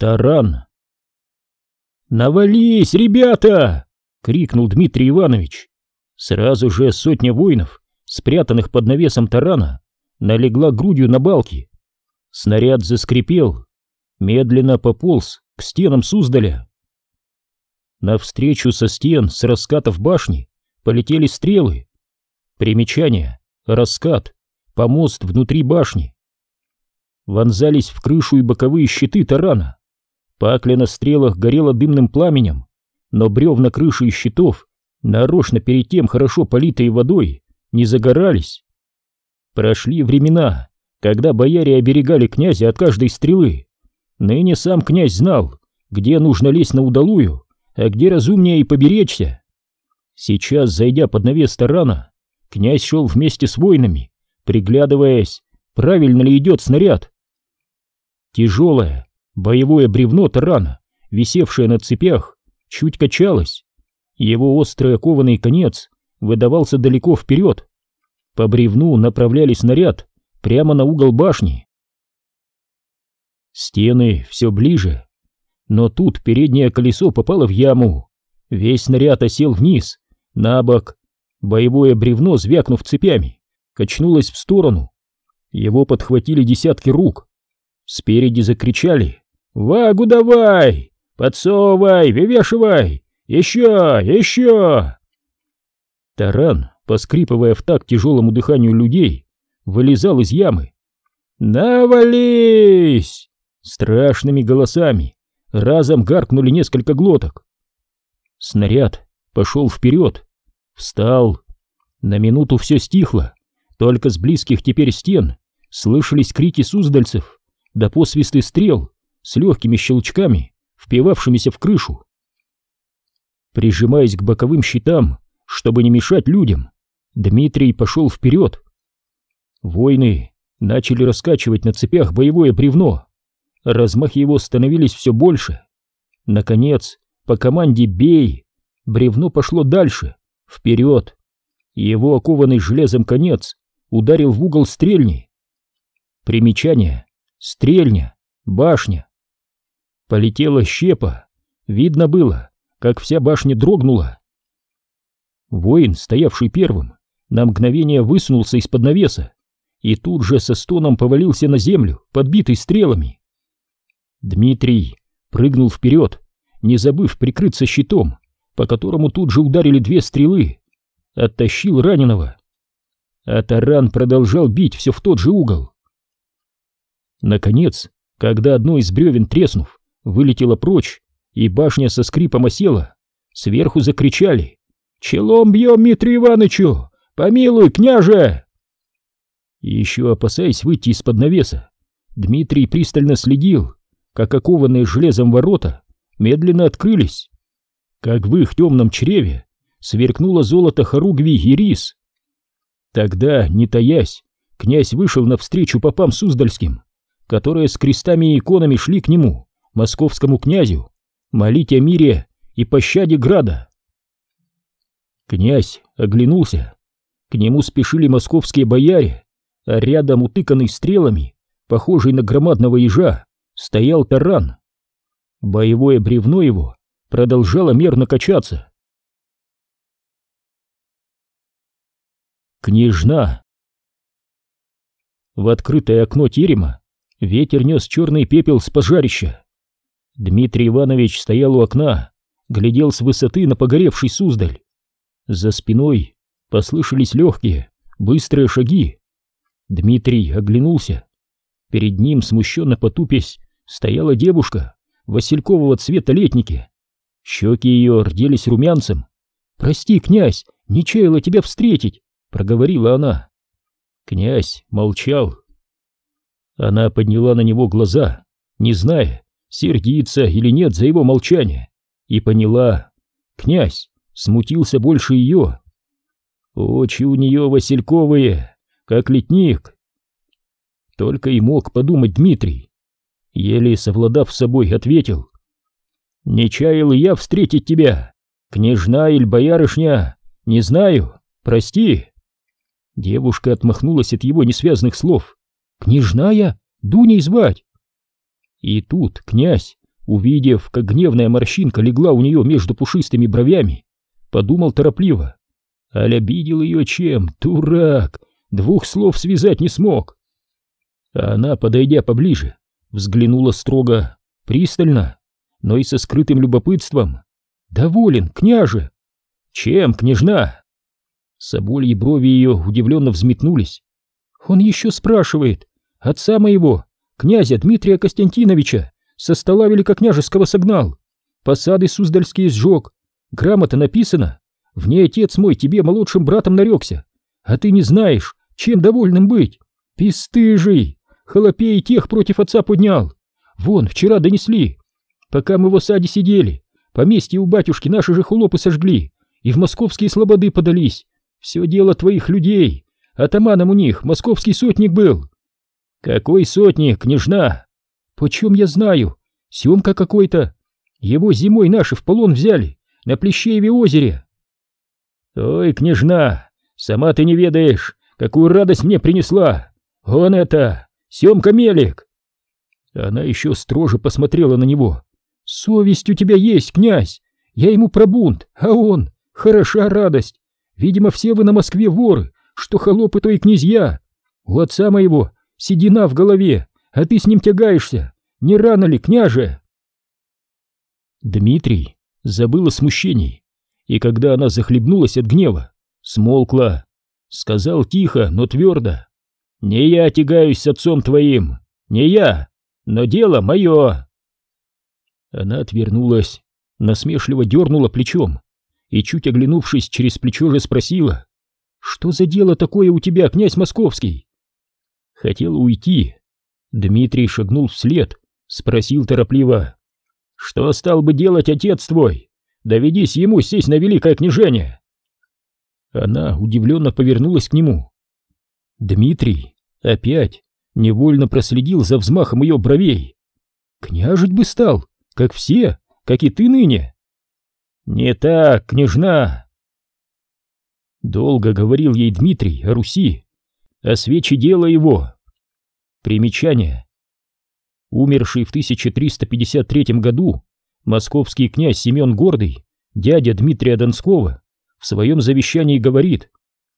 Таран. «Навались, ребята!» — крикнул Дмитрий Иванович. Сразу же сотня воинов, спрятанных под навесом тарана, налегла грудью на балки. Снаряд заскрипел, медленно пополз к стенам Суздаля. Навстречу со стен, с раскатов башни, полетели стрелы. Примечание. Раскат. Помост внутри башни. Вонзались в крышу и боковые щиты тарана. Пакля на стрелах горела дымным пламенем, но бревна крыши и щитов, нарочно перед тем хорошо политые водой, не загорались. Прошли времена, когда бояре оберегали князя от каждой стрелы. Ныне сам князь знал, где нужно лезть на удалую, а где разумнее и поберечься. Сейчас, зайдя под навес тарана, князь шел вместе с воинами, приглядываясь, правильно ли идет снаряд. Тяжелое, Боевое бревно тарана, висевшее на цепях, чуть качалось. Его острый окованный конец выдавался далеко вперед. По бревну направляли снаряд прямо на угол башни. Стены все ближе, но тут переднее колесо попало в яму. Весь снаряд осел вниз, на бок. Боевое бревно, звякнув цепями, качнулось в сторону. Его подхватили десятки рук. Спереди закричали «Вагу давай! Подсовывай, вывешивай! Еще, еще!» Таран, поскрипывая в такт тяжелому дыханию людей, вылезал из ямы. «Навались!» Страшными голосами разом гаркнули несколько глоток. Снаряд пошел вперед, встал. На минуту все стихло, только с близких теперь стен слышались крики суздальцев, да посвисты стрел с легкими щелчками, впивавшимися в крышу. Прижимаясь к боковым щитам, чтобы не мешать людям, Дмитрий пошел вперед. Войны начали раскачивать на цепях боевое бревно. Размахи его становились все больше. Наконец, по команде «Бей!» бревно пошло дальше, вперед. Его окованный железом конец ударил в угол стрельни. Примечание. Стрельня. Башня. Полетела щепа. Видно было, как вся башня дрогнула. Воин, стоявший первым, на мгновение высунулся из-под навеса и тут же со стоном повалился на землю, подбитый стрелами. Дмитрий прыгнул вперед, не забыв прикрыться щитом, по которому тут же ударили две стрелы, оттащил раненого. А таран продолжал бить все в тот же угол. Наконец, когда одно из бревен треснув, вылетела прочь, и башня со скрипом осела. Сверху закричали «Челом бьем Митрию Иванычу! Помилуй, княже!» еще опасаясь выйти из-под навеса, Дмитрий пристально следил, как окованные железом ворота медленно открылись, как в их темном чреве сверкнуло золото хоругви и рис. Тогда, не таясь, князь вышел навстречу попам Суздальским, которые с крестами и иконами шли к нему, московскому князю, молить о мире и пощаде града. Князь оглянулся. К нему спешили московские бояре, а рядом, утыканный стрелами, похожий на громадного ежа, стоял таран. Боевое бревно его продолжало мерно качаться. Княжна. В открытое окно терема ветер нес черный пепел с пожарища. Дмитрий Иванович стоял у окна, глядел с высоты на погоревший Суздаль. За спиной послышались легкие, быстрые шаги. Дмитрий оглянулся. Перед ним, смущенно потупясь, стояла девушка василькового цвета летники. Щеки ее рделись румянцем. «Прости, князь, не чаяла тебя встретить», — проговорила она. Князь молчал. Она подняла на него глаза, не зная, сердиться или нет за его молчание, и поняла, князь смутился больше ее. Очи у нее васильковые, как летник. Только и мог подумать Дмитрий. Еле совладав с собой, ответил. «Не чаял я встретить тебя, княжна или боярышня, не знаю, прости». Девушка отмахнулась от его несвязных слов. «Княжная? Дуней звать!» И тут князь увидев, как гневная морщинка легла у нее между пушистыми бровями, подумал торопливо. Аль обидел ее чем? Дурак! Двух слов связать не смог. А она, подойдя поближе, взглянула строго, пристально, но и со скрытым любопытством. «Доволен, княже!» «Чем, княжна?» Собольи брови ее удивленно взметнулись. «Он еще спрашивает. Отца моего, князя Дмитрия Константиновича, со стола великокняжеского согнал. Посады Суздальские сжег. Грамота написана. В ней отец мой тебе молодшим братом нарекся. А ты не знаешь, чем довольным быть. Пестыжий! Холопей тех против отца поднял. Вон, вчера донесли. Пока мы в осаде сидели, поместье у батюшки наши же хлопы сожгли и в московские слободы подались. Все дело твоих людей. Атаманом у них московский сотник был. Какой сотник, княжна? Почем я знаю? Семка какой-то. Его зимой наши в полон взяли, на Плещееве озере. Ой, княжна, сама ты не ведаешь, какую радость мне принесла. Он это, Семка Мелик. Она еще строже посмотрела на него. Совесть у тебя есть, князь. Я ему про бунт, а он... Хороша радость. Видимо, все вы на Москве воры, что холопы, то и князья. У отца моего седина в голове, а ты с ним тягаешься. Не рано ли, княже? Дмитрий забыл о смущении, и когда она захлебнулась от гнева, смолкла, сказал тихо, но твердо. «Не я тягаюсь с отцом твоим, не я, но дело мое!» Она отвернулась, насмешливо дернула плечом и, чуть оглянувшись через плечо же спросила, «Что за дело такое у тебя, князь Московский?» Хотел уйти. Дмитрий шагнул вслед, спросил торопливо, «Что стал бы делать отец твой? Доведись ему сесть на великое княжение!» Она удивленно повернулась к нему. Дмитрий опять невольно проследил за взмахом ее бровей. «Княжить бы стал, как все, как и ты ныне!» «Не так, княжна!» Долго говорил ей Дмитрий о Руси, о свече дела его. Примечание. Умерший в 1353 году московский князь Семен Гордый, дядя Дмитрия Донского, в своем завещании говорит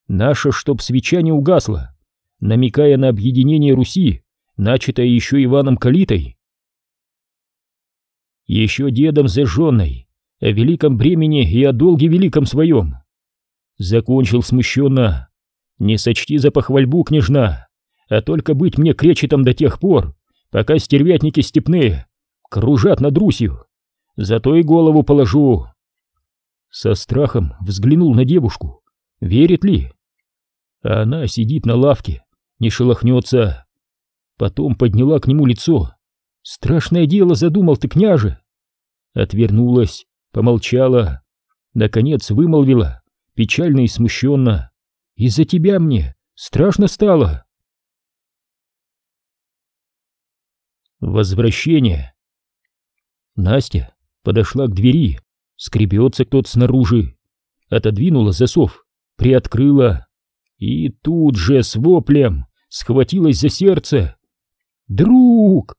«Наше, чтоб свеча не угасла», намекая на объединение Руси, начатое еще Иваном Калитой. Еще дедом зажженной, о великом бремени и о долге великом своем. Закончил смущенно. Не сочти за похвальбу, княжна, а только быть мне кречетом до тех пор, пока стервятники степные кружат над Русью. Зато и голову положу. Со страхом взглянул на девушку. Верит ли? Она сидит на лавке, не шелохнется. Потом подняла к нему лицо. Страшное дело задумал ты, княже. Отвернулась, помолчала, наконец вымолвила, печально и смущенно. «Из-за тебя мне страшно стало!» Возвращение. Настя подошла к двери, скребется кто-то снаружи, отодвинула засов, приоткрыла и тут же с воплем схватилась за сердце. «Друг!»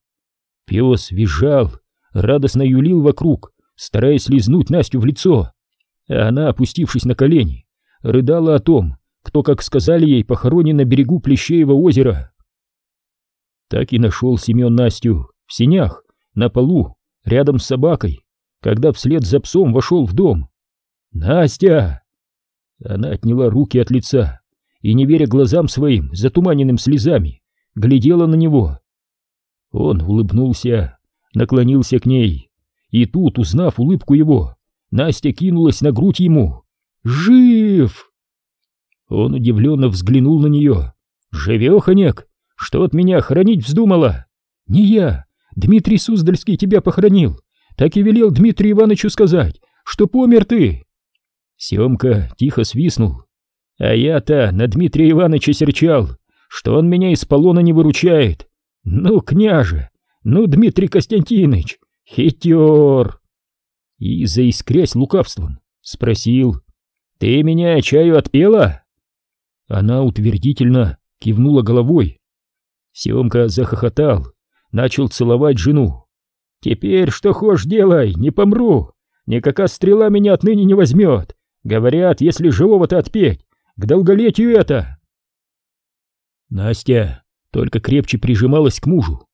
Пес визжал, радостно юлил вокруг, стараясь лизнуть Настю в лицо. А она, опустившись на колени, рыдала о том, кто, как сказали ей, похоронен на берегу Плещеева озера. Так и нашел Семен Настю в синях, на полу, рядом с собакой, когда вслед за псом вошел в дом. «Настя!» Она отняла руки от лица и, не веря глазам своим, затуманенным слезами, глядела на него. Он улыбнулся, наклонился к ней, и тут, узнав улыбку его, Настя кинулась на грудь ему. «Жив!» Он удивленно взглянул на нее. «Живеханек! Что от меня хранить вздумала?» «Не я! Дмитрий Суздальский тебя похоронил! Так и велел Дмитрию Ивановичу сказать, что помер ты!» Семка тихо свистнул. «А я-то на Дмитрия Ивановича серчал, что он меня из полона не выручает! Ну, княже! Ну, Дмитрий Константинович, Хитер! И, заискрясь лукавством, спросил, «Ты меня чаю отпела?» Она утвердительно кивнула головой. Семка захохотал, начал целовать жену. Теперь что хошь делай, не помру. Никакая стрела меня отныне не возьмет. Говорят, если живого-то отпеть, к долголетию это. Настя только крепче прижималась к мужу,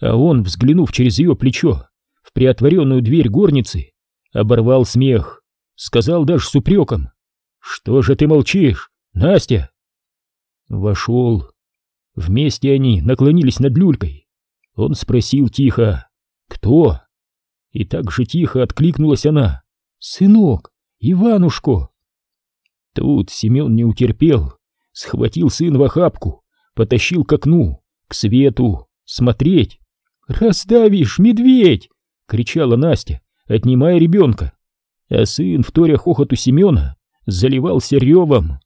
а он, взглянув через ее плечо в приотворенную дверь горницы, оборвал смех, сказал даже с упреком. «Что же ты молчишь, Настя?» Вошел. Вместе они наклонились над люлькой. Он спросил тихо «Кто?» И так же тихо откликнулась она «Сынок, Иванушку!» Тут Семен не утерпел, схватил сын в охапку, потащил к окну, к свету, смотреть. «Раздавишь, медведь!» — кричала Настя, отнимая ребенка. А сын, вторя хохоту Семена, заливался ревом.